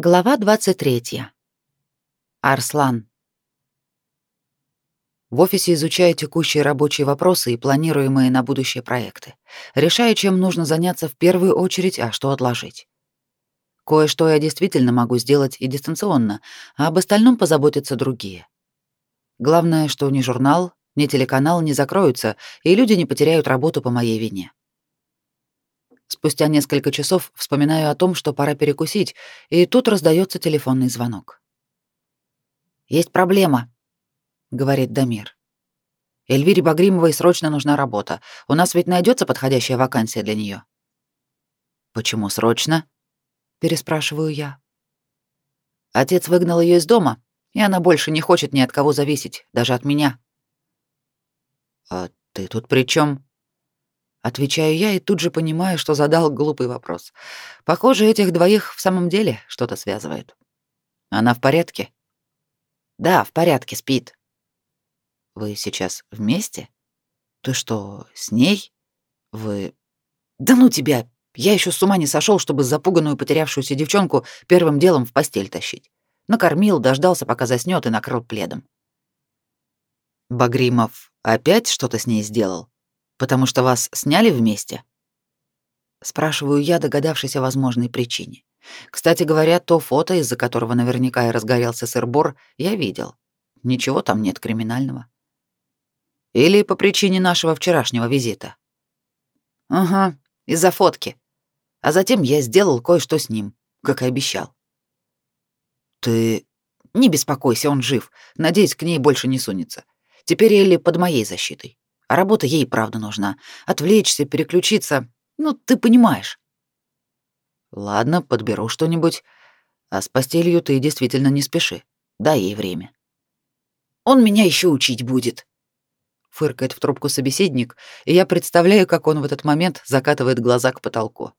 Глава 23. Арслан. В офисе изучаю текущие рабочие вопросы и планируемые на будущее проекты. Решаю, чем нужно заняться в первую очередь, а что отложить. Кое-что я действительно могу сделать и дистанционно, а об остальном позаботятся другие. Главное, что ни журнал, ни телеканал не закроются, и люди не потеряют работу по моей вине. Спустя несколько часов вспоминаю о том, что пора перекусить, и тут раздается телефонный звонок. «Есть проблема», — говорит Дамир. «Эльвире Багримовой срочно нужна работа. У нас ведь найдется подходящая вакансия для нее. «Почему срочно?» — переспрашиваю я. Отец выгнал ее из дома, и она больше не хочет ни от кого зависеть, даже от меня. «А ты тут при чем? Отвечаю я и тут же понимаю, что задал глупый вопрос. Похоже, этих двоих в самом деле что-то связывает. Она в порядке? Да, в порядке, спит. Вы сейчас вместе? Ты что, с ней? Вы... Да ну тебя! Я еще с ума не сошел, чтобы запуганную потерявшуюся девчонку первым делом в постель тащить. Накормил, дождался, пока заснет, и накрыл пледом. Багримов опять что-то с ней сделал? Потому что вас сняли вместе? Спрашиваю я, догадавшись о возможной причине. Кстати говоря, то фото, из-за которого наверняка и разгорелся сыр-бор, я видел. Ничего там нет криминального. Или по причине нашего вчерашнего визита? Ага, из-за фотки. А затем я сделал кое-что с ним, как и обещал. Ты не беспокойся, он жив. Надеюсь, к ней больше не сунется. Теперь Элли под моей защитой. А работа ей правда нужна. Отвлечься, переключиться. Ну, ты понимаешь. Ладно, подберу что-нибудь. А с постелью ты действительно не спеши. Дай ей время. Он меня еще учить будет. Фыркает в трубку собеседник, и я представляю, как он в этот момент закатывает глаза к потолку.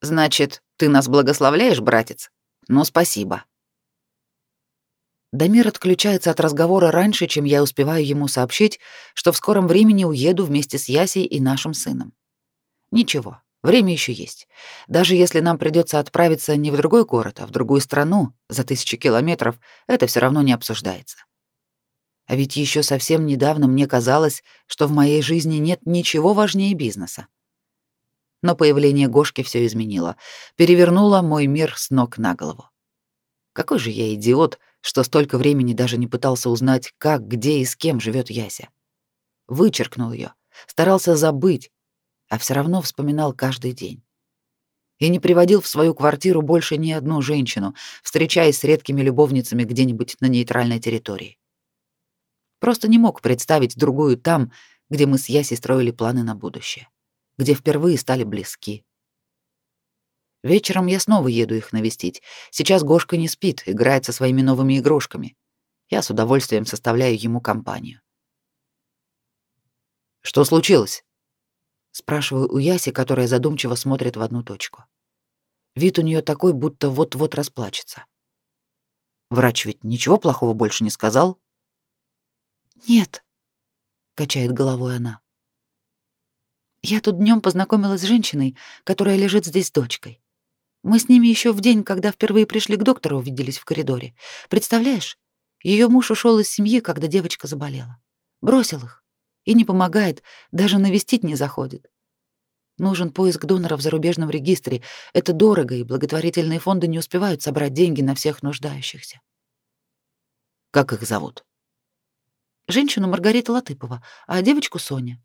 Значит, ты нас благословляешь, братец? Ну, спасибо. Дамир отключается от разговора раньше, чем я успеваю ему сообщить, что в скором времени уеду вместе с Ясей и нашим сыном. Ничего, время еще есть. Даже если нам придется отправиться не в другой город, а в другую страну, за тысячи километров, это все равно не обсуждается. А ведь еще совсем недавно мне казалось, что в моей жизни нет ничего важнее бизнеса. Но появление Гошки все изменило, перевернуло мой мир с ног на голову. Какой же я идиот, что столько времени даже не пытался узнать, как, где и с кем живет Яся. Вычеркнул ее, старался забыть, а все равно вспоминал каждый день. И не приводил в свою квартиру больше ни одну женщину, встречаясь с редкими любовницами где-нибудь на нейтральной территории. Просто не мог представить другую там, где мы с Ясей строили планы на будущее, где впервые стали близки. Вечером я снова еду их навестить. Сейчас Гошка не спит, играет со своими новыми игрушками. Я с удовольствием составляю ему компанию. Что случилось? спрашиваю у Яси, которая задумчиво смотрит в одну точку. Вид у нее такой, будто вот-вот расплачется. Врач ведь ничего плохого больше не сказал? Нет, качает головой она. Я тут днем познакомилась с женщиной, которая лежит здесь с дочкой. Мы с ними еще в день, когда впервые пришли к доктору, увиделись в коридоре. Представляешь? Ее муж ушел из семьи, когда девочка заболела. Бросил их. И не помогает, даже навестить не заходит. Нужен поиск донора в зарубежном регистре. Это дорого, и благотворительные фонды не успевают собрать деньги на всех нуждающихся. Как их зовут? Женщину Маргарита Латыпова, а девочку Соня.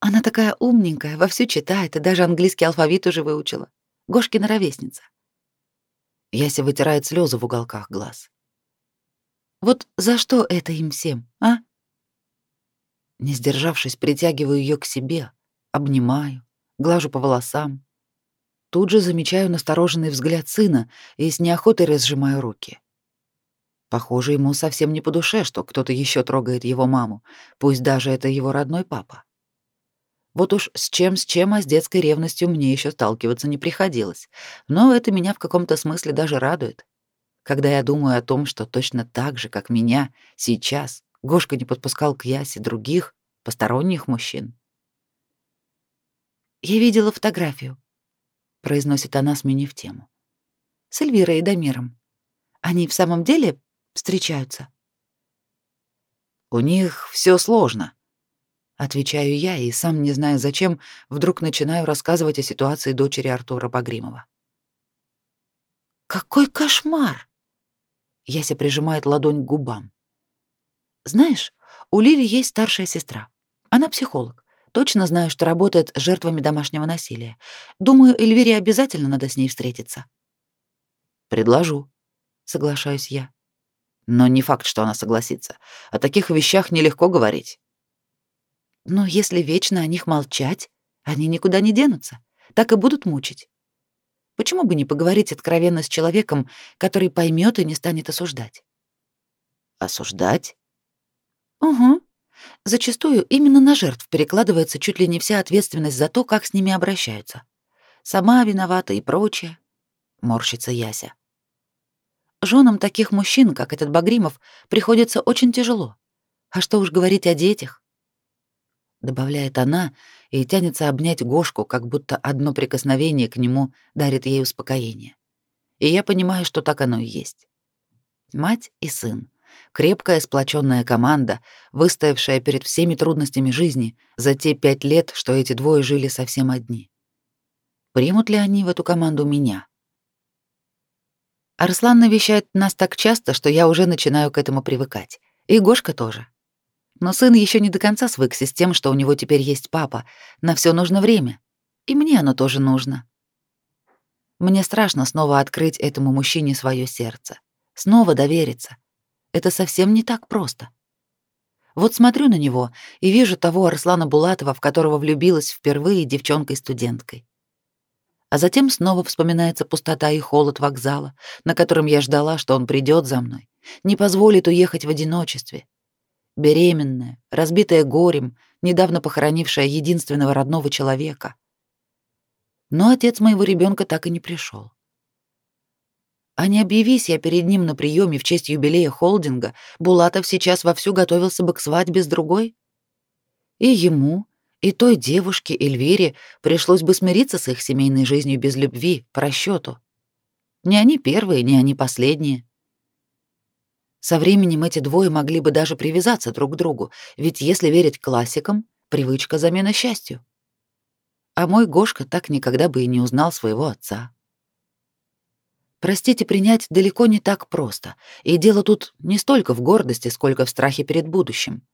Она такая умненькая, вовсю читает и даже английский алфавит уже выучила. Гошкина ровесница. Яся вытирает слезы в уголках глаз. Вот за что это им всем, а? Не сдержавшись, притягиваю ее к себе, обнимаю, глажу по волосам. Тут же замечаю настороженный взгляд сына и с неохотой разжимаю руки. Похоже, ему совсем не по душе, что кто-то еще трогает его маму, пусть даже это его родной папа. Вот уж с чем с чем, а с детской ревностью мне еще сталкиваться не приходилось. Но это меня в каком-то смысле даже радует. Когда я думаю о том, что точно так же, как меня, сейчас Гошка не подпускал к Ясе других, посторонних мужчин. «Я видела фотографию», — произносит она, сменив тему. с Эльвирой и Дамиром. Они в самом деле встречаются? У них все сложно, отвечаю я и сам не знаю зачем вдруг начинаю рассказывать о ситуации дочери Артура Багримова. Какой кошмар! Яся прижимает ладонь к губам. Знаешь, у Лили есть старшая сестра. Она психолог. Точно знаю, что работает с жертвами домашнего насилия. Думаю, Эльвире обязательно надо с ней встретиться. Предложу, соглашаюсь я. Но не факт, что она согласится. О таких вещах нелегко говорить. Но если вечно о них молчать, они никуда не денутся. Так и будут мучить. Почему бы не поговорить откровенно с человеком, который поймет и не станет осуждать? Осуждать? Угу. Зачастую именно на жертв перекладывается чуть ли не вся ответственность за то, как с ними обращаются. Сама виновата и прочее. Морщится Яся. Женам таких мужчин, как этот Багримов, приходится очень тяжело. А что уж говорить о детях? Добавляет она и тянется обнять Гошку, как будто одно прикосновение к нему дарит ей успокоение. И я понимаю, что так оно и есть. Мать и сын. Крепкая, сплоченная команда, выстоявшая перед всеми трудностями жизни за те пять лет, что эти двое жили совсем одни. Примут ли они в эту команду меня? Арслан навещает нас так часто, что я уже начинаю к этому привыкать. И Гошка тоже. Но сын еще не до конца свыкся с тем, что у него теперь есть папа. На все нужно время. И мне оно тоже нужно. Мне страшно снова открыть этому мужчине свое сердце. Снова довериться. Это совсем не так просто. Вот смотрю на него и вижу того Арслана Булатова, в которого влюбилась впервые девчонкой-студенткой. А затем снова вспоминается пустота и холод вокзала, на котором я ждала, что он придет за мной, не позволит уехать в одиночестве. Беременная, разбитая горем, недавно похоронившая единственного родного человека. Но отец моего ребенка так и не пришел. А не объявись я перед ним на приеме в честь юбилея холдинга, Булатов сейчас вовсю готовился бы к свадьбе с другой. И ему, и той девушке Эльвире пришлось бы смириться с их семейной жизнью без любви, по расчету. Не они первые, не они последние. Со временем эти двое могли бы даже привязаться друг к другу, ведь если верить классикам, привычка замена счастью. А мой Гошка так никогда бы и не узнал своего отца. Простите, принять далеко не так просто, и дело тут не столько в гордости, сколько в страхе перед будущим.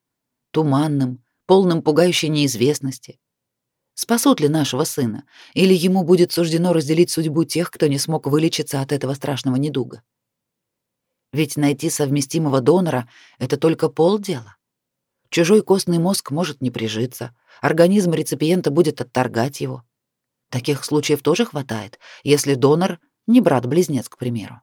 Туманным, полным пугающей неизвестности. Спасут ли нашего сына, или ему будет суждено разделить судьбу тех, кто не смог вылечиться от этого страшного недуга? Ведь найти совместимого донора — это только полдела. Чужой костный мозг может не прижиться, организм реципиента будет отторгать его. Таких случаев тоже хватает, если донор — не брат-близнец, к примеру.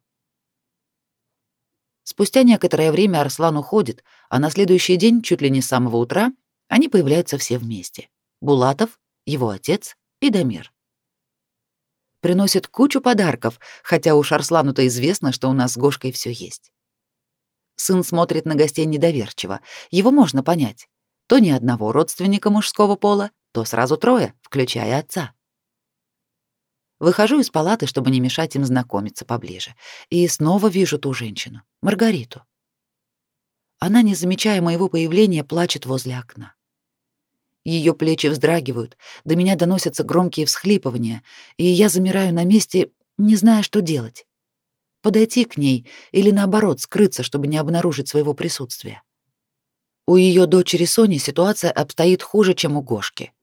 Спустя некоторое время Арслан уходит, а на следующий день, чуть ли не с самого утра, они появляются все вместе. Булатов, его отец и Дамир. Приносит кучу подарков, хотя у Арслану-то известно, что у нас с Гошкой все есть. Сын смотрит на гостей недоверчиво. Его можно понять. То ни одного родственника мужского пола, то сразу трое, включая отца. Выхожу из палаты, чтобы не мешать им знакомиться поближе, и снова вижу ту женщину, Маргариту. Она, не замечая моего появления, плачет возле окна. Ее плечи вздрагивают, до меня доносятся громкие всхлипывания, и я замираю на месте, не зная, что делать. Подойти к ней или наоборот скрыться, чтобы не обнаружить своего присутствия. У ее дочери Сони ситуация обстоит хуже, чем у Гошки.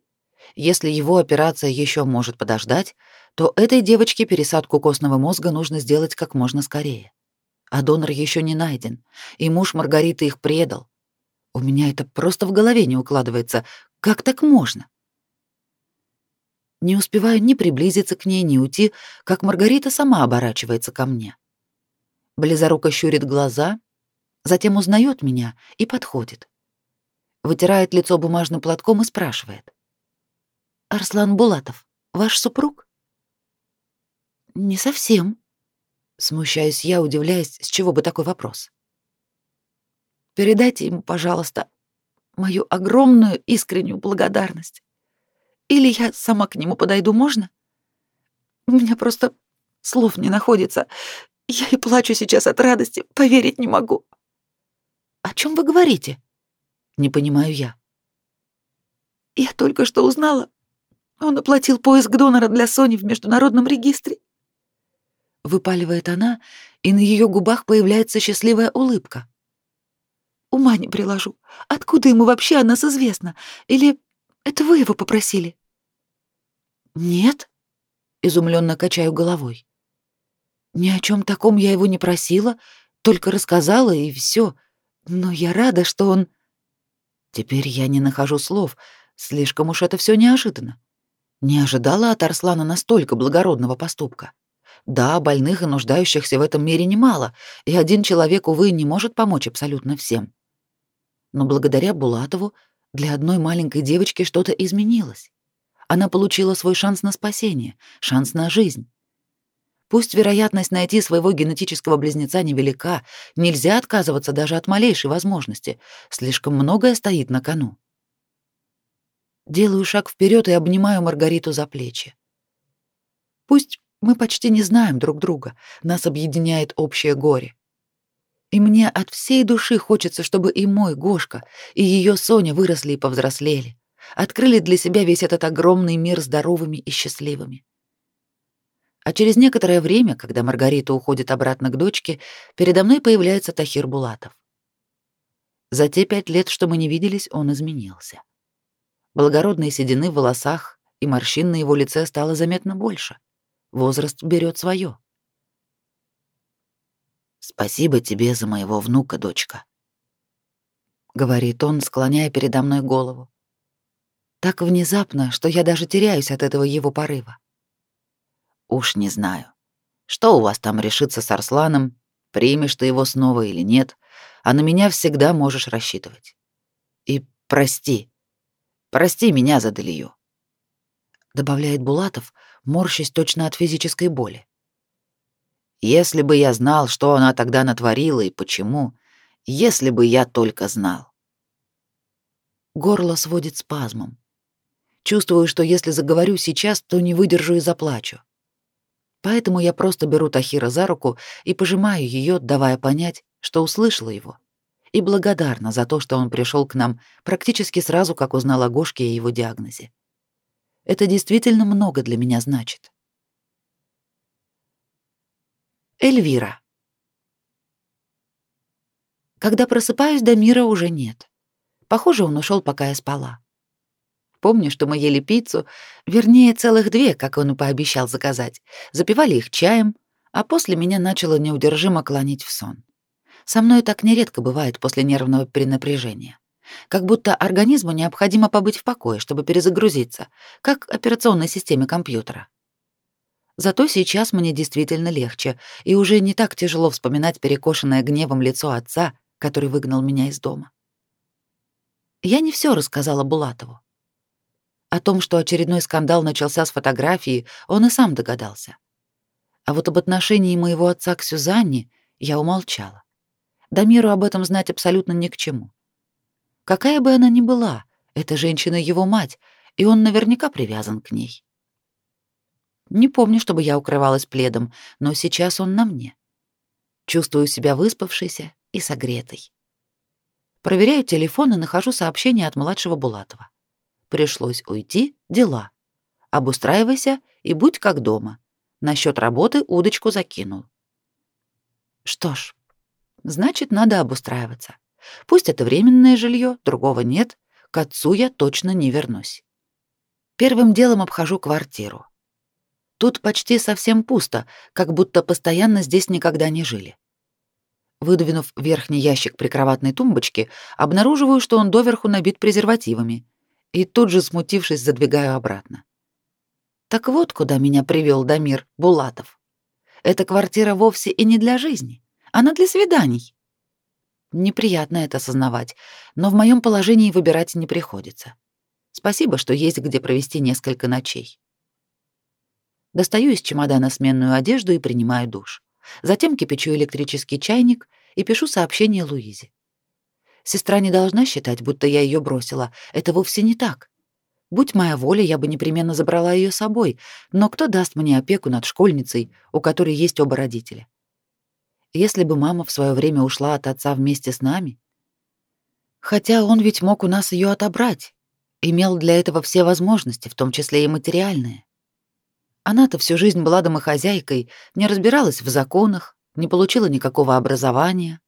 Если его операция еще может подождать, то этой девочке пересадку костного мозга нужно сделать как можно скорее. А донор еще не найден, и муж Маргариты их предал. У меня это просто в голове не укладывается. Как так можно? Не успеваю ни приблизиться к ней, ни уйти, как Маргарита сама оборачивается ко мне. Близоруко щурит глаза, затем узнает меня и подходит. Вытирает лицо бумажным платком и спрашивает. «Арслан Булатов, ваш супруг?» «Не совсем», — смущаюсь я, удивляясь, с чего бы такой вопрос. Передайте ему, пожалуйста, мою огромную искреннюю благодарность. Или я сама к нему подойду, можно? У меня просто Слов не находится. Я и плачу сейчас от радости, поверить не могу. О чем вы говорите? Не понимаю я. Я только что узнала. Он оплатил поиск донора для Сони в международном регистре. Выпаливает она, и на ее губах появляется счастливая улыбка. Ума не приложу. Откуда ему вообще о нас известно? Или это вы его попросили? Нет, изумленно качаю головой. Ни о чем таком я его не просила, только рассказала и все. Но я рада, что он Теперь я не нахожу слов, слишком уж это все неожиданно. Не ожидала от Арслана настолько благородного поступка. Да, больных и нуждающихся в этом мире немало, и один человек, увы, не может помочь абсолютно всем. Но благодаря Булатову для одной маленькой девочки что-то изменилось. Она получила свой шанс на спасение, шанс на жизнь. Пусть вероятность найти своего генетического близнеца невелика, нельзя отказываться даже от малейшей возможности. Слишком многое стоит на кону. Делаю шаг вперед и обнимаю Маргариту за плечи. Пусть мы почти не знаем друг друга, нас объединяет общее горе. И мне от всей души хочется, чтобы и мой Гошка, и ее Соня выросли и повзрослели, открыли для себя весь этот огромный мир здоровыми и счастливыми. А через некоторое время, когда Маргарита уходит обратно к дочке, передо мной появляется Тахир Булатов. За те пять лет, что мы не виделись, он изменился. Благородные седины в волосах и морщин на его лице стало заметно больше. Возраст берет свое. «Спасибо тебе за моего внука, дочка», — говорит он, склоняя передо мной голову. Так внезапно, что я даже теряюсь от этого его порыва. Уж не знаю. Что у вас там решится с Арсланом, примешь ты его снова или нет, а на меня всегда можешь рассчитывать. И прости. Прости меня за Далию. Добавляет Булатов, морщась точно от физической боли. Если бы я знал, что она тогда натворила и почему, если бы я только знал. Горло сводит спазмом. Чувствую, что если заговорю сейчас, то не выдержу и заплачу. Поэтому я просто беру Тахира за руку и пожимаю ее, давая понять, что услышала его, и благодарна за то, что он пришел к нам практически сразу, как узнал о Гошке и его диагнозе. Это действительно много для меня значит. Эльвира. Когда просыпаюсь, Дамира уже нет. Похоже, он ушел, пока я спала. Помню, что мы ели пиццу, вернее, целых две, как он и пообещал заказать. Запивали их чаем, а после меня начало неудержимо клонить в сон. Со мной так нередко бывает после нервного перенапряжения. Как будто организму необходимо побыть в покое, чтобы перезагрузиться, как операционной системе компьютера. Зато сейчас мне действительно легче, и уже не так тяжело вспоминать перекошенное гневом лицо отца, который выгнал меня из дома. Я не все рассказала Булатову. О том, что очередной скандал начался с фотографии, он и сам догадался. А вот об отношении моего отца к Сюзанне я умолчала. Дамиру об этом знать абсолютно ни к чему. Какая бы она ни была, эта женщина его мать, и он наверняка привязан к ней. Не помню, чтобы я укрывалась пледом, но сейчас он на мне. Чувствую себя выспавшейся и согретой. Проверяю телефон и нахожу сообщение от младшего Булатова. Пришлось уйти, дела. Обустраивайся и будь как дома. Насчет работы удочку закинул. Что ж, значит, надо обустраиваться. Пусть это временное жилье, другого нет, к отцу я точно не вернусь. Первым делом обхожу квартиру. Тут почти совсем пусто, как будто постоянно здесь никогда не жили. Выдвинув верхний ящик прикроватной тумбочки, обнаруживаю, что он доверху набит презервативами, и тут же, смутившись, задвигаю обратно. Так вот, куда меня привел Дамир Булатов. Эта квартира вовсе и не для жизни, она для свиданий. Неприятно это осознавать, но в моем положении выбирать не приходится. Спасибо, что есть где провести несколько ночей. Достаю из чемодана сменную одежду и принимаю душ. Затем кипячу электрический чайник и пишу сообщение Луизе. Сестра не должна считать, будто я ее бросила. Это вовсе не так. Будь моя воля, я бы непременно забрала ее с собой, но кто даст мне опеку над школьницей, у которой есть оба родителя? Если бы мама в свое время ушла от отца вместе с нами, хотя он ведь мог у нас ее отобрать, имел для этого все возможности, в том числе и материальные. Она-то всю жизнь была домохозяйкой, не разбиралась в законах, не получила никакого образования.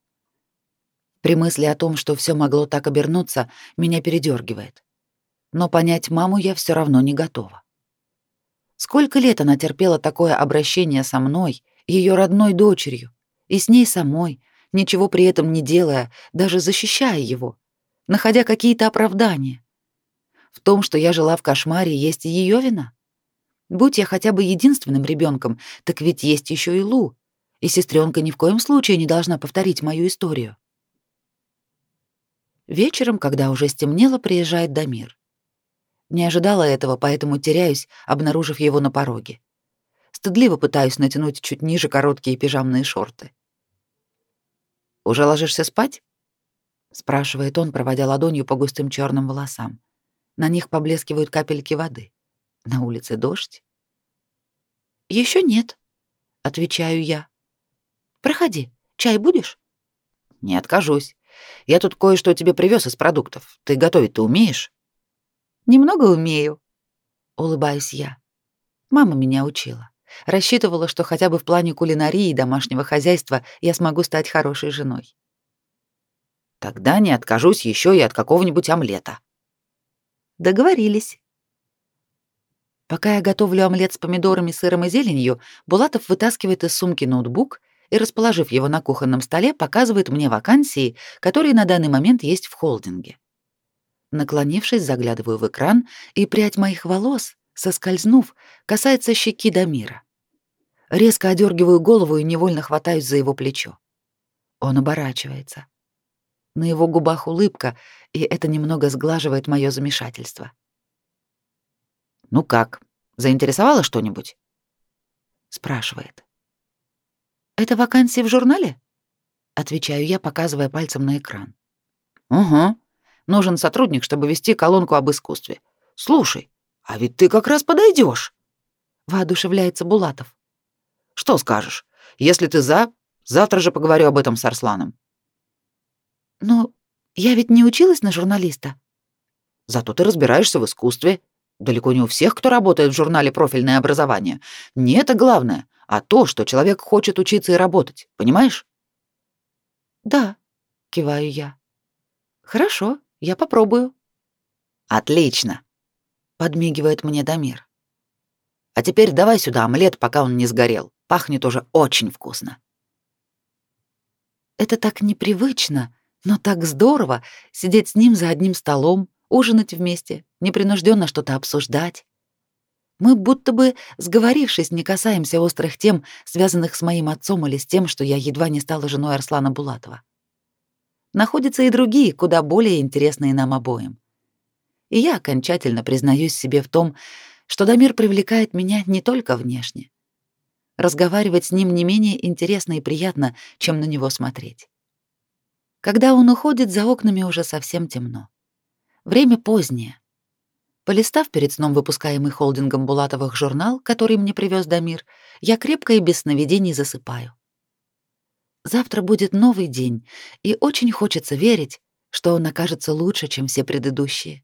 При мысли о том, что все могло так обернуться, меня передергивает. Но понять маму я все равно не готова. Сколько лет она терпела такое обращение со мной, ее родной дочерью, и с ней самой, ничего при этом не делая, даже защищая его, находя какие-то оправдания. В том, что я жила в кошмаре, есть и ее вина. Будь я хотя бы единственным ребенком, так ведь есть еще и Лу, и сестренка ни в коем случае не должна повторить мою историю. Вечером, когда уже стемнело, приезжает Дамир. Не ожидала этого, поэтому теряюсь, обнаружив его на пороге. Стыдливо пытаюсь натянуть чуть ниже короткие пижамные шорты. «Уже ложишься спать?» — спрашивает он, проводя ладонью по густым черным волосам. На них поблескивают капельки воды. На улице дождь. Еще нет, отвечаю я. Проходи. Чай будешь? Не откажусь. Я тут кое-что тебе привез из продуктов. Ты готовить-то умеешь? Немного умею, улыбаюсь я. Мама меня учила. Рассчитывала, что хотя бы в плане кулинарии и домашнего хозяйства я смогу стать хорошей женой. Тогда не откажусь еще и от какого-нибудь омлета. Договорились. Пока я готовлю омлет с помидорами, сыром и зеленью, Булатов вытаскивает из сумки ноутбук и, расположив его на кухонном столе, показывает мне вакансии, которые на данный момент есть в холдинге. Наклонившись, заглядываю в экран, и прядь моих волос, соскользнув, касается щеки Дамира. Резко одергиваю голову и невольно хватаюсь за его плечо. Он оборачивается. На его губах улыбка, и это немного сглаживает мое замешательство. «Ну как, заинтересовало что-нибудь?» Спрашивает. «Это вакансия в журнале?» Отвечаю я, показывая пальцем на экран. «Угу. Нужен сотрудник, чтобы вести колонку об искусстве. Слушай, а ведь ты как раз подойдешь. Воодушевляется Булатов. «Что скажешь? Если ты за, завтра же поговорю об этом с Арсланом. Но я ведь не училась на журналиста. Зато ты разбираешься в искусстве. Далеко не у всех, кто работает в журнале «Профильное образование». Не это главное, а то, что человек хочет учиться и работать. Понимаешь? Да, киваю я. Хорошо, я попробую. Отлично, подмигивает мне Дамир. А теперь давай сюда омлет, пока он не сгорел. Пахнет уже очень вкусно. Это так непривычно но так здорово сидеть с ним за одним столом, ужинать вместе, непринужденно что-то обсуждать. Мы будто бы, сговорившись, не касаемся острых тем, связанных с моим отцом или с тем, что я едва не стала женой Арслана Булатова. Находятся и другие, куда более интересные нам обоим. И я окончательно признаюсь себе в том, что Дамир привлекает меня не только внешне. Разговаривать с ним не менее интересно и приятно, чем на него смотреть. Когда он уходит, за окнами уже совсем темно. Время позднее. Полистав перед сном выпускаемый холдингом Булатовых журнал, который мне привез Дамир, я крепко и без сновидений засыпаю. Завтра будет новый день, и очень хочется верить, что он окажется лучше, чем все предыдущие.